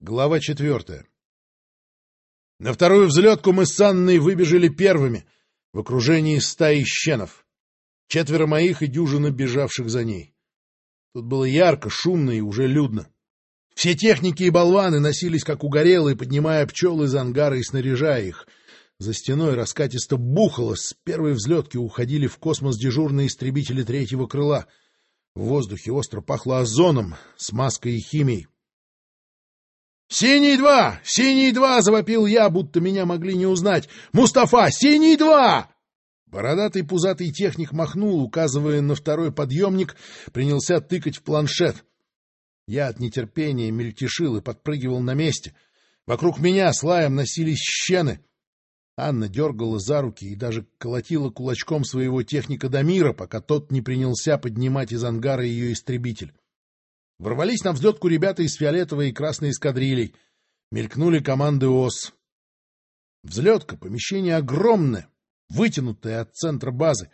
Глава четвертая. На вторую взлетку мы с Анной выбежали первыми, в окружении стаи щенов. Четверо моих и дюжина бежавших за ней. Тут было ярко, шумно и уже людно. Все техники и болваны носились как угорелые, поднимая пчел из ангара и снаряжая их. За стеной раскатисто бухало, с первой взлетки уходили в космос дежурные истребители третьего крыла. В воздухе остро пахло озоном, смазкой и химией. «Синий два! Синий два!» — завопил я, будто меня могли не узнать. «Мустафа! Синий два!» Бородатый пузатый техник махнул, указывая на второй подъемник, принялся тыкать в планшет. Я от нетерпения мельтешил и подпрыгивал на месте. Вокруг меня с лаем носились щены. Анна дергала за руки и даже колотила кулачком своего техника Дамира, пока тот не принялся поднимать из ангара ее истребитель. Ворвались на взлетку ребята из фиолетовой и красной эскадрилей. Мелькнули команды ОС. Взлетка, помещение огромное, вытянутое от центра базы.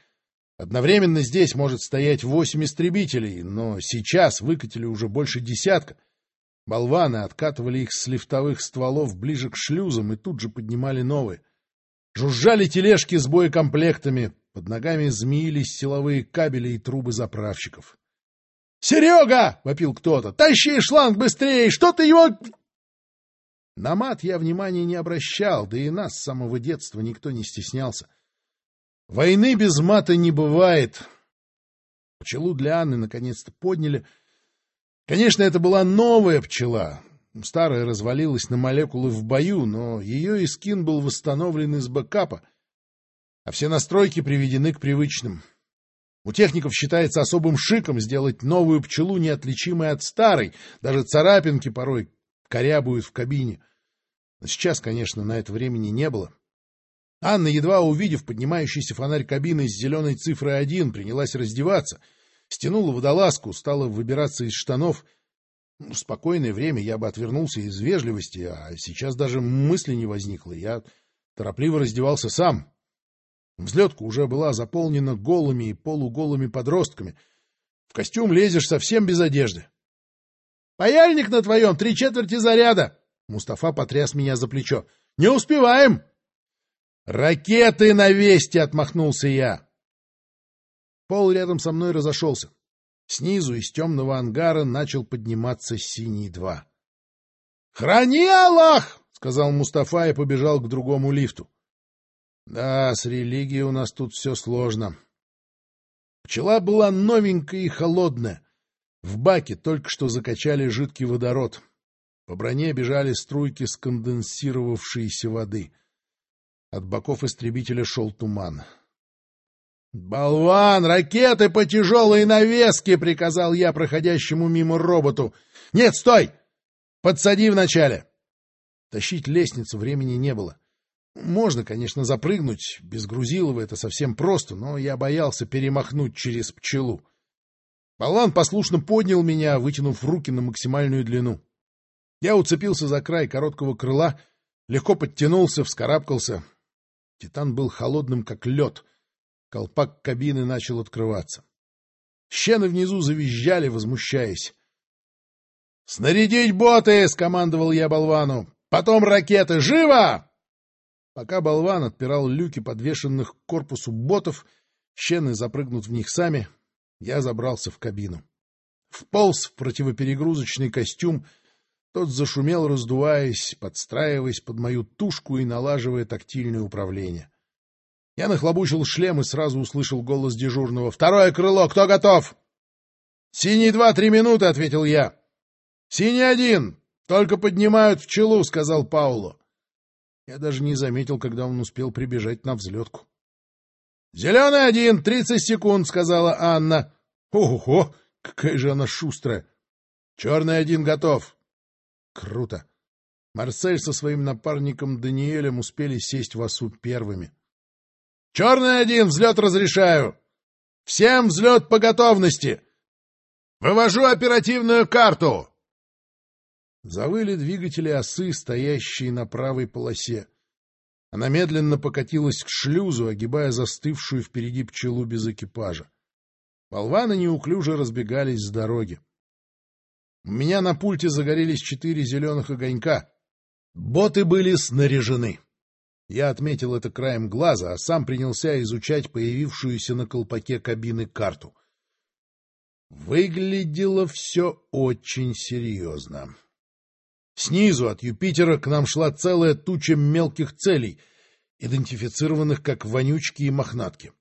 Одновременно здесь может стоять восемь истребителей, но сейчас выкатили уже больше десятка. Болваны откатывали их с лифтовых стволов ближе к шлюзам и тут же поднимали новые. Жужжали тележки с боекомплектами, под ногами змеились силовые кабели и трубы заправщиков. «Серега!» — вопил кто-то. «Тащи шланг быстрее! Что ты его...» На мат я внимания не обращал, да и нас с самого детства никто не стеснялся. Войны без мата не бывает. Пчелу для Анны наконец-то подняли. Конечно, это была новая пчела. Старая развалилась на молекулы в бою, но ее искин был восстановлен из бэкапа, а все настройки приведены к привычным. У техников считается особым шиком сделать новую пчелу неотличимой от старой, даже царапинки порой корябуют в кабине. Но сейчас, конечно, на это времени не было. Анна, едва увидев поднимающийся фонарь кабины с зеленой цифрой один, принялась раздеваться, стянула водолазку, стала выбираться из штанов. Ну, в спокойное время я бы отвернулся из вежливости, а сейчас даже мысли не возникло. Я торопливо раздевался сам. Взлетка уже была заполнена голыми и полуголыми подростками. В костюм лезешь совсем без одежды. — Паяльник на твоем, три четверти заряда! Мустафа потряс меня за плечо. — Не успеваем! — Ракеты на вести! — отмахнулся я. Пол рядом со мной разошелся. Снизу из темного ангара начал подниматься синий-2. — Храни Аллах! — сказал Мустафа и побежал к другому лифту. Да, с религией у нас тут все сложно. Пчела была новенькая и холодная. В баке только что закачали жидкий водород. По броне бежали струйки сконденсировавшейся воды. От боков истребителя шел туман. «Болван! Ракеты по тяжелой навеске!» — приказал я проходящему мимо роботу. «Нет, стой! Подсади вначале!» Тащить лестницу времени не было. Можно, конечно, запрыгнуть, без Грузилова это совсем просто, но я боялся перемахнуть через пчелу. Балан послушно поднял меня, вытянув руки на максимальную длину. Я уцепился за край короткого крыла, легко подтянулся, вскарабкался. Титан был холодным, как лед. Колпак кабины начал открываться. Щены внизу завизжали, возмущаясь. «Снарядить боты!» — скомандовал я болвану. «Потом ракеты! Живо!» Пока болван отпирал люки подвешенных к корпусу ботов, щены запрыгнут в них сами, я забрался в кабину. Вполз в противоперегрузочный костюм, тот зашумел, раздуваясь, подстраиваясь под мою тушку и налаживая тактильное управление. Я нахлобучил шлем и сразу услышал голос дежурного. «Второе крыло! Кто готов?» «Синий два-три минуты», — ответил я. «Синий один! Только поднимают в челу», — сказал Пауло. Я даже не заметил, когда он успел прибежать на взлетку. — Зеленый один, тридцать секунд, — сказала Анна. — Ого, какая же она шустрая! Черный один готов. Круто. Марсель со своим напарником Даниэлем успели сесть в осу первыми. — Черный один, взлет разрешаю. Всем взлет по готовности. Вывожу оперативную карту. Завыли двигатели осы, стоящие на правой полосе. Она медленно покатилась к шлюзу, огибая застывшую впереди пчелу без экипажа. Болваны неуклюже разбегались с дороги. У меня на пульте загорелись четыре зеленых огонька. Боты были снаряжены. Я отметил это краем глаза, а сам принялся изучать появившуюся на колпаке кабины карту. Выглядело все очень серьезно. Снизу от Юпитера к нам шла целая туча мелких целей, идентифицированных как вонючки и мохнатки.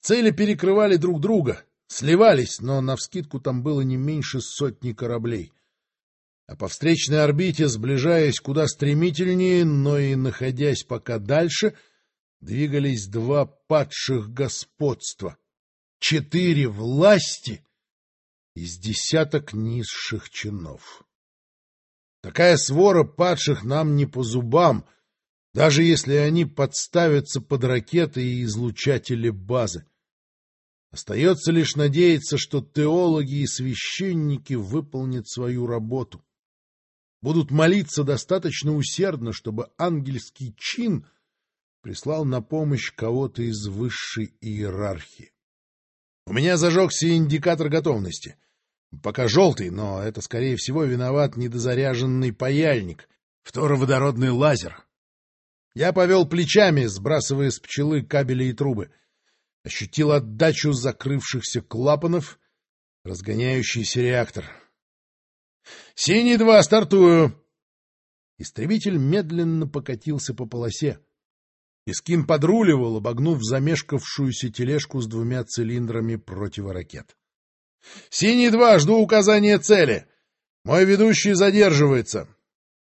Цели перекрывали друг друга, сливались, но навскидку там было не меньше сотни кораблей. А по встречной орбите, сближаясь куда стремительнее, но и находясь пока дальше, двигались два падших господства, четыре власти из десяток низших чинов. Такая свора падших нам не по зубам, даже если они подставятся под ракеты и излучатели базы. Остается лишь надеяться, что теологи и священники выполнят свою работу. Будут молиться достаточно усердно, чтобы ангельский чин прислал на помощь кого-то из высшей иерархии. У меня зажегся индикатор готовности — Пока желтый, но это, скорее всего, виноват недозаряженный паяльник, фтороводородный лазер. Я повел плечами, сбрасывая с пчелы кабели и трубы. Ощутил отдачу закрывшихся клапанов, разгоняющийся реактор. «Синий-2, стартую!» Истребитель медленно покатился по полосе. Искин подруливал, обогнув замешкавшуюся тележку с двумя цилиндрами противоракет. — Синий-2, жду указания цели. Мой ведущий задерживается.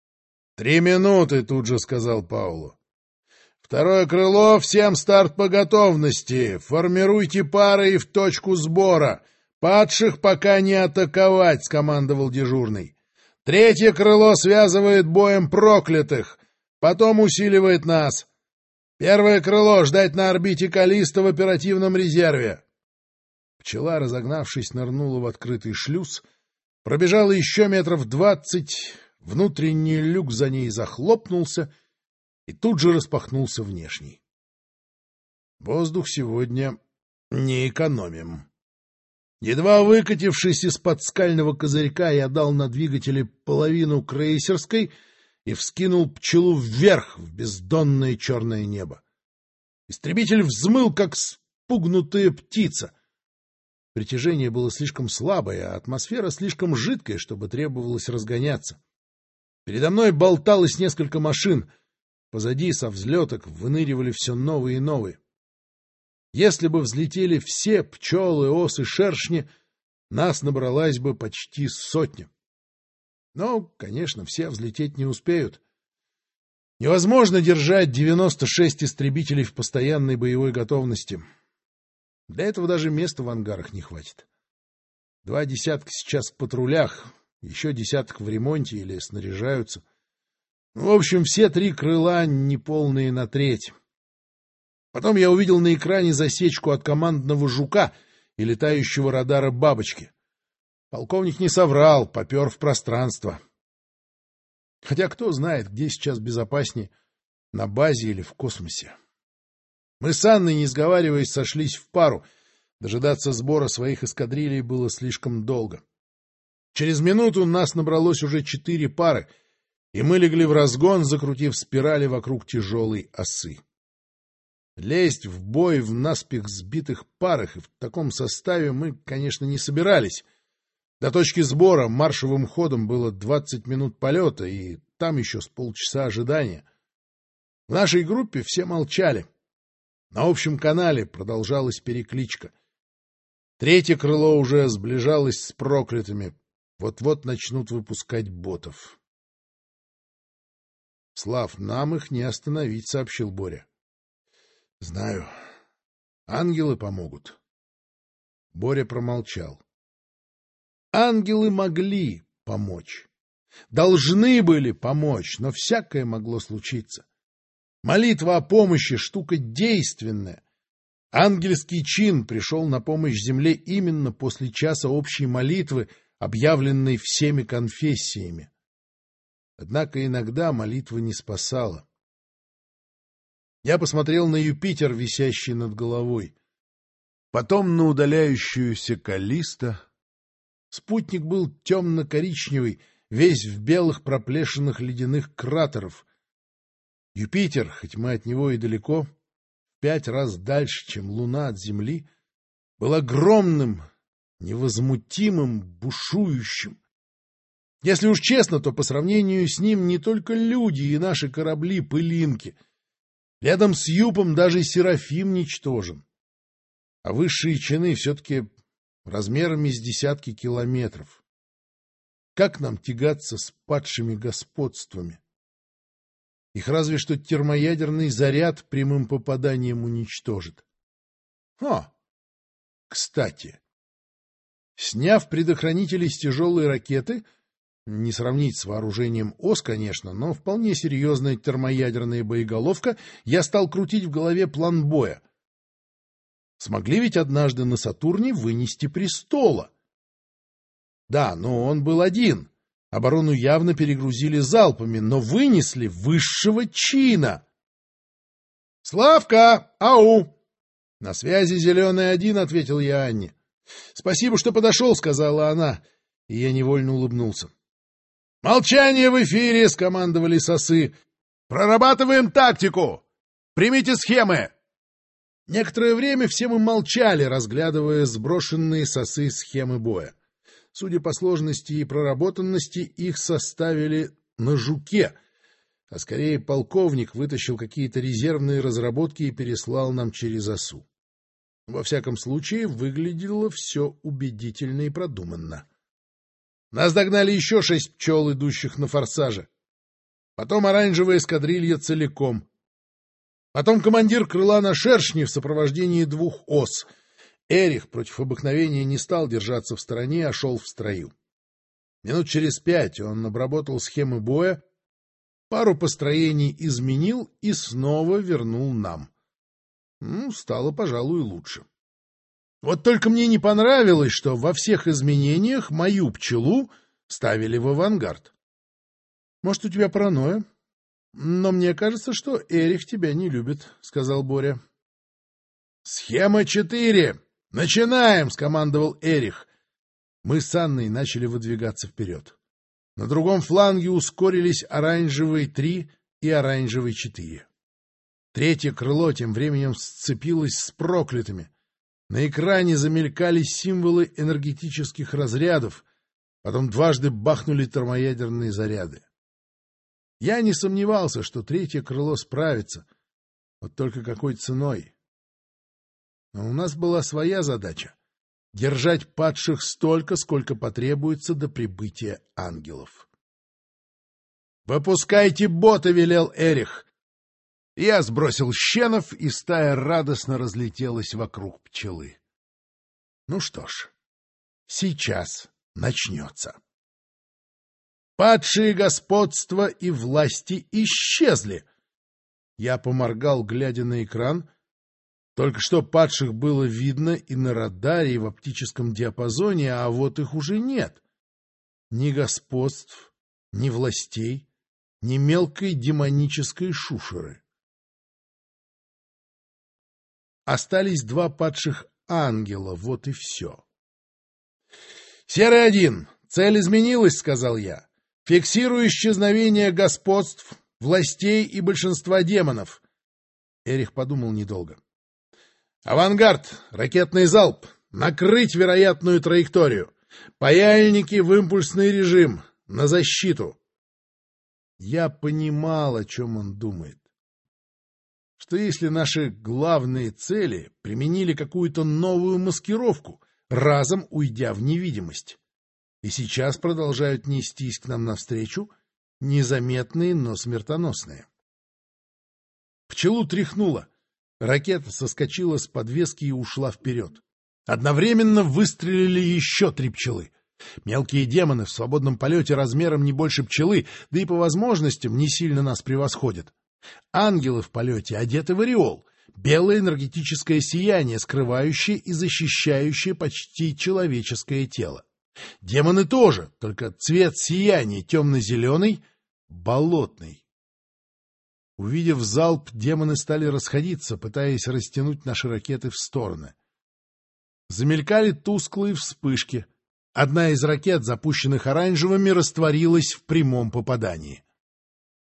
— Три минуты, — тут же сказал Паулу. — Второе крыло, всем старт по готовности. Формируйте пары и в точку сбора. Падших пока не атаковать, — скомандовал дежурный. Третье крыло связывает боем проклятых, потом усиливает нас. Первое крыло ждать на орбите Калиста в оперативном резерве. Пчела, разогнавшись, нырнула в открытый шлюз, пробежала еще метров двадцать, внутренний люк за ней захлопнулся и тут же распахнулся внешний. Воздух сегодня не экономим. Едва выкатившись из-под скального козырька, я дал на двигателе половину крейсерской и вскинул пчелу вверх в бездонное черное небо. Истребитель взмыл, как спугнутая птица. Притяжение было слишком слабое, а атмосфера слишком жидкая, чтобы требовалось разгоняться. Передо мной болталось несколько машин. Позади со взлеток выныривали все новые и новые. Если бы взлетели все пчелы, осы, шершни, нас набралась бы почти сотня. Но, конечно, все взлететь не успеют. Невозможно держать 96 истребителей в постоянной боевой готовности. Для этого даже места в ангарах не хватит. Два десятка сейчас в патрулях, еще десяток в ремонте или снаряжаются. Ну, в общем, все три крыла неполные на треть. Потом я увидел на экране засечку от командного «Жука» и летающего радара «Бабочки». Полковник не соврал, попер в пространство. Хотя кто знает, где сейчас безопаснее, на базе или в космосе. Мы с Анной, не сговариваясь, сошлись в пару. Дожидаться сбора своих эскадрилей было слишком долго. Через минуту нас набралось уже четыре пары, и мы легли в разгон, закрутив спирали вокруг тяжелой осы. Лезть в бой в наспех сбитых парах и в таком составе мы, конечно, не собирались. До точки сбора маршевым ходом было двадцать минут полета, и там еще с полчаса ожидания. В нашей группе все молчали. На общем канале продолжалась перекличка. Третье крыло уже сближалось с проклятыми. Вот-вот начнут выпускать ботов. — Слав, нам их не остановить, — сообщил Боря. — Знаю. Ангелы помогут. Боря промолчал. Ангелы могли помочь. Должны были помочь, но всякое могло случиться. Молитва о помощи — штука действенная. Ангельский чин пришел на помощь земле именно после часа общей молитвы, объявленной всеми конфессиями. Однако иногда молитва не спасала. Я посмотрел на Юпитер, висящий над головой, потом на удаляющуюся Калиста, Спутник был темно-коричневый, весь в белых проплешинах ледяных кратеров. Юпитер, хоть мы от него и далеко, в пять раз дальше, чем Луна от Земли, был огромным, невозмутимым, бушующим. Если уж честно, то по сравнению с ним не только люди и наши корабли — пылинки. Рядом с Юпом даже Серафим ничтожен. А высшие чины все-таки размерами с десятки километров. Как нам тягаться с падшими господствами? Их разве что термоядерный заряд прямым попаданием уничтожит. А, кстати, сняв предохранители с тяжелой ракеты, не сравнить с вооружением ОС, конечно, но вполне серьезная термоядерная боеголовка, я стал крутить в голове план боя. Смогли ведь однажды на Сатурне вынести престола. Да, но он был один. Оборону явно перегрузили залпами, но вынесли высшего чина. «Славка! Ау!» «На связи зеленый один», — ответил я Анне. «Спасибо, что подошел», — сказала она, и я невольно улыбнулся. «Молчание в эфире!» — скомандовали сосы. «Прорабатываем тактику! Примите схемы!» Некоторое время все мы молчали, разглядывая сброшенные сосы схемы боя. Судя по сложности и проработанности, их составили на жуке, а скорее полковник вытащил какие-то резервные разработки и переслал нам через осу. Во всяком случае, выглядело все убедительно и продуманно. Нас догнали еще шесть пчел, идущих на форсаже. Потом оранжевая эскадрилья целиком. Потом командир крыла на шершне в сопровождении двух ос. Эрих против обыкновения не стал держаться в стороне, а шел в строю. Минут через пять он обработал схемы боя, пару построений изменил и снова вернул нам. Ну, стало, пожалуй, лучше. Вот только мне не понравилось, что во всех изменениях мою пчелу ставили в авангард. Может, у тебя паранойя? Но мне кажется, что Эрих тебя не любит, — сказал Боря. — Схема четыре! Начинаем! — скомандовал Эрих. Мы с Анной начали выдвигаться вперед. На другом фланге ускорились оранжевый три и оранжевый четыре. Третье крыло тем временем сцепилось с проклятыми — на экране замелькали символы энергетических разрядов, потом дважды бахнули термоядерные заряды. Я не сомневался, что третье крыло справится, вот только какой ценой. Но у нас была своя задача — держать падших столько, сколько потребуется до прибытия ангелов. «Выпускайте бота!» — велел Эрих. Я сбросил щенов, и стая радостно разлетелась вокруг пчелы. Ну что ж, сейчас начнется. Падшие господства и власти исчезли. Я поморгал, глядя на экран. Только что падших было видно и на радаре, и в оптическом диапазоне, а вот их уже нет. Ни господств, ни властей, ни мелкой демонической шушеры. Остались два падших ангела, вот и все. «Серый один, цель изменилась», — сказал я. «Фиксирую исчезновение господств, властей и большинства демонов». Эрих подумал недолго. «Авангард, ракетный залп, накрыть вероятную траекторию. Паяльники в импульсный режим, на защиту». Я понимал, о чем он думает что если наши главные цели применили какую-то новую маскировку, разом уйдя в невидимость, и сейчас продолжают нестись к нам навстречу, незаметные, но смертоносные. Пчелу тряхнуло. Ракета соскочила с подвески и ушла вперед. Одновременно выстрелили еще три пчелы. Мелкие демоны в свободном полете размером не больше пчелы, да и по возможностям не сильно нас превосходят. Ангелы в полете одеты в ореол, белое энергетическое сияние, скрывающее и защищающее почти человеческое тело. Демоны тоже, только цвет сияния темно-зеленый, болотный. Увидев залп, демоны стали расходиться, пытаясь растянуть наши ракеты в стороны. Замелькали тусклые вспышки. Одна из ракет, запущенных оранжевыми, растворилась в прямом попадании.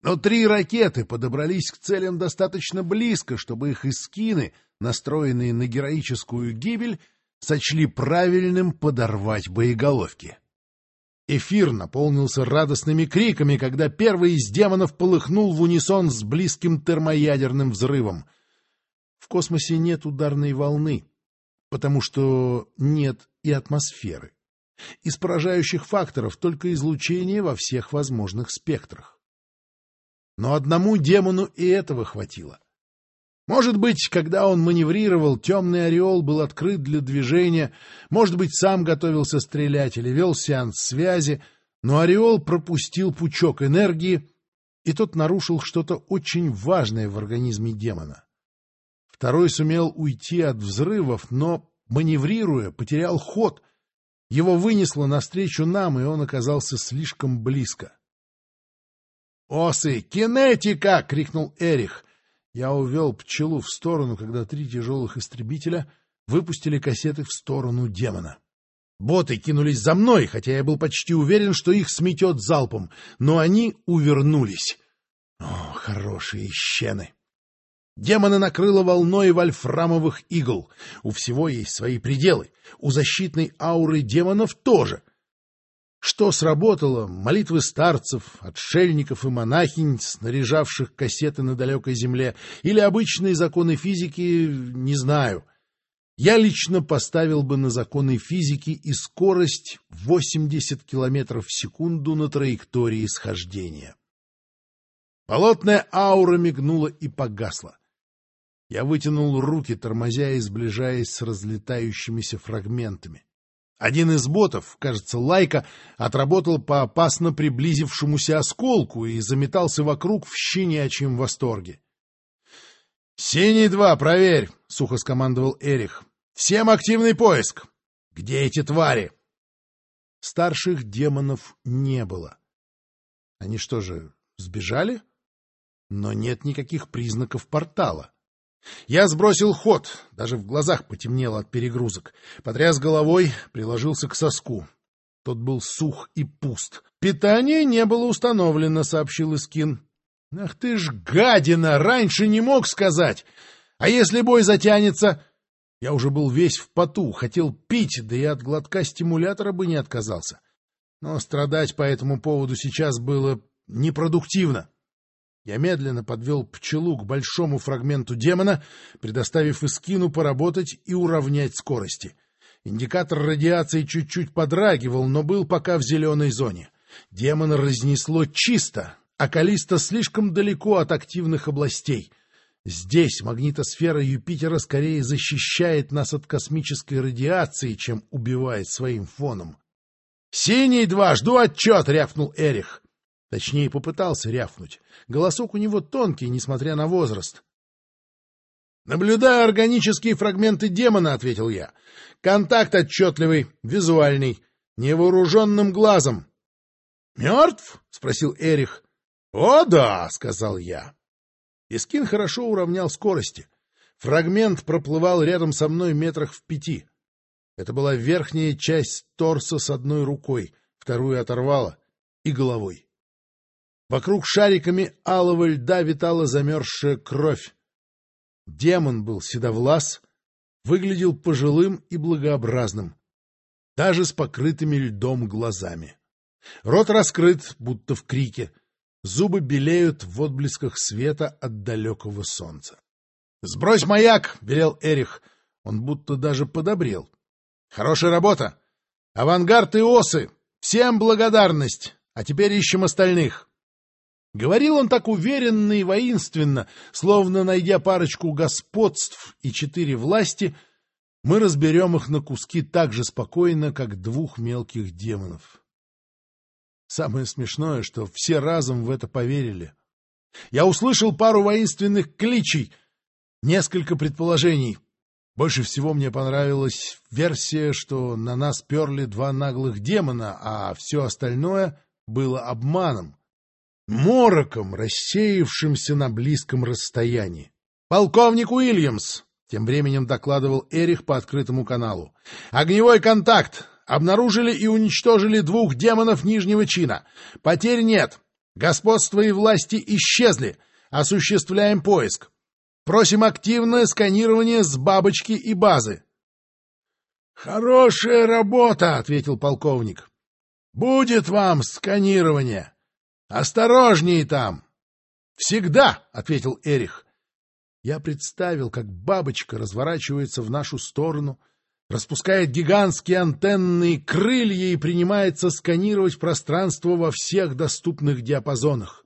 Но три ракеты подобрались к целям достаточно близко, чтобы их эскины, настроенные на героическую гибель, сочли правильным подорвать боеголовки. Эфир наполнился радостными криками, когда первый из демонов полыхнул в унисон с близким термоядерным взрывом. В космосе нет ударной волны, потому что нет и атмосферы. Из поражающих факторов только излучение во всех возможных спектрах. Но одному демону и этого хватило. Может быть, когда он маневрировал, темный ореол был открыт для движения, может быть, сам готовился стрелять или вел сеанс связи, но ореол пропустил пучок энергии, и тот нарушил что-то очень важное в организме демона. Второй сумел уйти от взрывов, но, маневрируя, потерял ход. Его вынесло навстречу нам, и он оказался слишком близко. «Осы! Кинетика!» — крикнул Эрих. Я увел пчелу в сторону, когда три тяжелых истребителя выпустили кассеты в сторону демона. Боты кинулись за мной, хотя я был почти уверен, что их сметет залпом, но они увернулись. О, хорошие щены! Демона накрыло волной вольфрамовых игл. У всего есть свои пределы. У защитной ауры демонов тоже — что сработало? Молитвы старцев, отшельников и монахинь, снаряжавших кассеты на далекой земле, или обычные законы физики, не знаю. Я лично поставил бы на законы физики и скорость 80 км в секунду на траектории схождения. Болотная аура мигнула и погасла. Я вытянул руки, тормозя и сближаясь с разлетающимися фрагментами. Один из ботов, кажется, Лайка, отработал по опасно приблизившемуся осколку и заметался вокруг в щенячьем восторге. — Синий-2, проверь! — сухо скомандовал Эрих. — Всем активный поиск! Где эти твари? Старших демонов не было. Они что же, сбежали? Но нет никаких признаков портала. Я сбросил ход, даже в глазах потемнело от перегрузок. Потряс головой, приложился к соску. Тот был сух и пуст. «Питание не было установлено», — сообщил Искин. «Ах ты ж гадина! Раньше не мог сказать! А если бой затянется...» Я уже был весь в поту, хотел пить, да и от глотка стимулятора бы не отказался. Но страдать по этому поводу сейчас было непродуктивно. Я медленно подвел пчелу к большому фрагменту демона, предоставив Искину поработать и уравнять скорости. Индикатор радиации чуть-чуть подрагивал, но был пока в зеленой зоне. Демона разнесло чисто, а Калиста слишком далеко от активных областей. Здесь магнитосфера Юпитера скорее защищает нас от космической радиации, чем убивает своим фоном. «Синий два, жду отчет!» — рявкнул Эрих. Точнее, попытался рявкнуть. Голосок у него тонкий, несмотря на возраст. «Наблюдаю органические фрагменты демона», — ответил я. «Контакт отчетливый, визуальный, невооруженным глазом». «Мертв?» — спросил Эрих. «О, да!» — сказал я. Искин хорошо уравнял скорости. Фрагмент проплывал рядом со мной метрах в пяти. Это была верхняя часть торса с одной рукой, вторую оторвала и головой. Вокруг шариками алого льда витала замерзшая кровь. Демон был седовлас, выглядел пожилым и благообразным, даже с покрытыми льдом глазами. Рот раскрыт, будто в крике, зубы белеют в отблесках света от далекого солнца. — Сбрось маяк! — велел Эрих. Он будто даже подобрел. — Хорошая работа! Авангард и осы! Всем благодарность! А теперь ищем остальных! Говорил он так уверенно и воинственно, словно, найдя парочку господств и четыре власти, мы разберем их на куски так же спокойно, как двух мелких демонов. Самое смешное, что все разом в это поверили. Я услышал пару воинственных кличей, несколько предположений. Больше всего мне понравилась версия, что на нас перли два наглых демона, а все остальное было обманом мороком, рассеявшимся на близком расстоянии. «Полковник Уильямс!» — тем временем докладывал Эрих по открытому каналу. «Огневой контакт! Обнаружили и уничтожили двух демонов нижнего чина. Потерь нет. Господство и власти исчезли. Осуществляем поиск. Просим активное сканирование с бабочки и базы. — Хорошая работа, — ответил полковник. — Будет вам сканирование. Осторожнее там. — Всегда, — ответил Эрих. Я представил, как бабочка разворачивается в нашу сторону, распускает гигантские антенные крылья и принимается сканировать пространство во всех доступных диапазонах.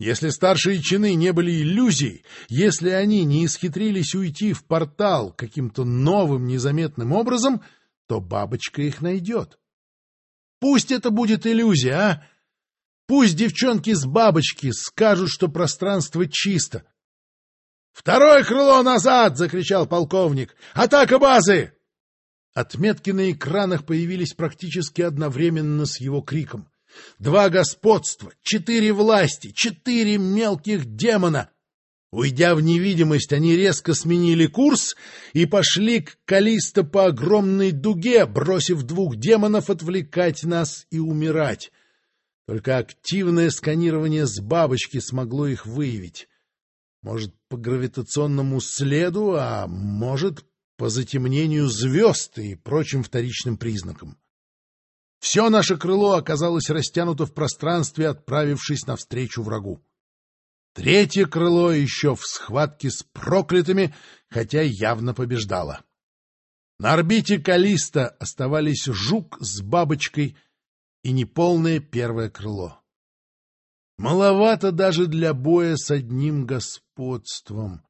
Если старшие чины не были иллюзией, если они не исхитрились уйти в портал каким-то новым незаметным образом, то бабочка их найдет. Пусть это будет иллюзия, а? Пусть девчонки с бабочки скажут, что пространство чисто. «Второе крыло назад!» — закричал полковник. «Атака базы!» Отметки на экранах появились практически одновременно с его криком. Два господства, четыре власти, четыре мелких демона. Уйдя в невидимость, они резко сменили курс и пошли к Калисто по огромной дуге, бросив двух демонов отвлекать нас и умирать. Только активное сканирование с бабочки смогло их выявить. Может, по гравитационному следу, а может, по затемнению звезд и прочим вторичным признакам. Все наше крыло оказалось растянуто в пространстве, отправившись навстречу врагу. Третье крыло еще в схватке с проклятыми, хотя явно побеждало. На орбите Калиста оставались жук с бабочкой и неполное первое крыло. Маловато даже для боя с одним господством.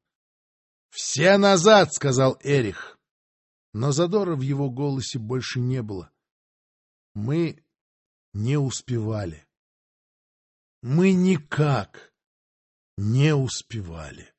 «Все назад!» — сказал Эрих. Но задора в его голосе больше не было. Мы не успевали. Мы никак не успевали.